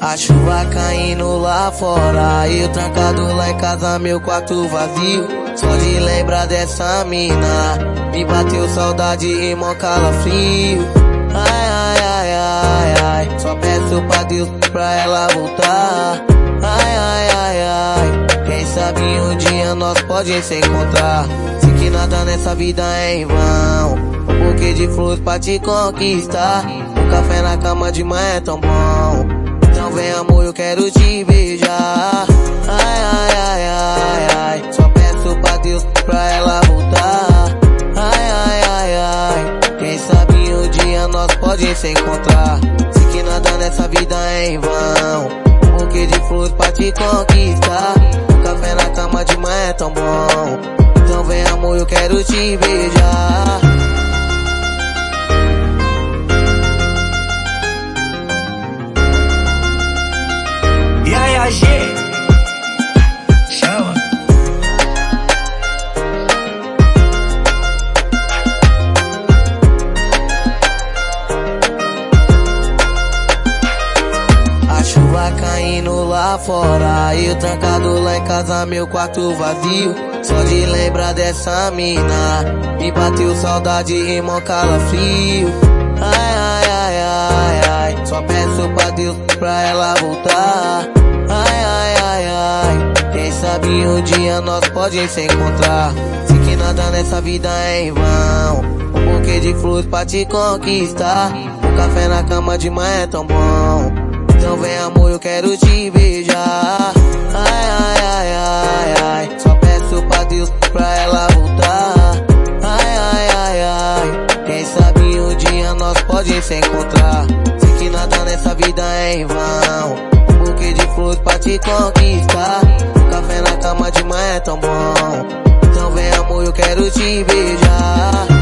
A chuva caindo lá fora, eu trancado lá em casa, meu quarto vazio. Só de lembrar dessa mina, me bateu saudade e mó calafrio. Ai, ai, ai, ai, ai, só peço pra Deus pra ela voltar. Ai, ai, ai, ai, quem sabe um dia nós pode se encontrar. Sei que nada nessa vida é em vão, um buquê de flores pra te conquistar. Um café na cama de manhã é tão bom. Vem amor, eu quero te beijar. Ai, ai, ai, ai, ai. Só peço pra Deus pra ela voltar. Ai, ai, ai, ai. Quem sabe um dia nós pode se encontrar. Sei que nada nessa vida é em vão. Um buquê de flores pra te conquistar. Um café na cama de manhã é tão bom. Então vem amor, eu quero te beijar. A chuva caindo lá fora, eu trancado lá em casa, meu quarto vazio. Só de lembrar dessa mina, me bateu saudade e mó calafrio. Ai, ai, ai, ai, ai, só peço pra Deus pra ela voltar. Sabe um dia nós pode se encontrar. Sei que nada nessa vida é em vão, um buquê de flores pra te conquistar. Um café na cama de manhã é tão bom. Então vem amor, eu quero te beijar. Ai, ai, ai, ai, ai. Só peço pra Deus pra ela voltar. Ai, ai, ai, ai. Quem sabe um dia nós pode se encontrar. Sei que nada nessa vida é em vão. Um buquê de flores pra te conquistar. Café na cama de manhã é tão bom. Então vem amor, eu quero te beijar.